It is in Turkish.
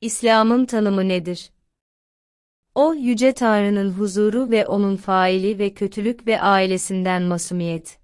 İslam'ın tanımı nedir? O, Yüce Tanrı'nın huzuru ve onun faili ve kötülük ve ailesinden masumiyet.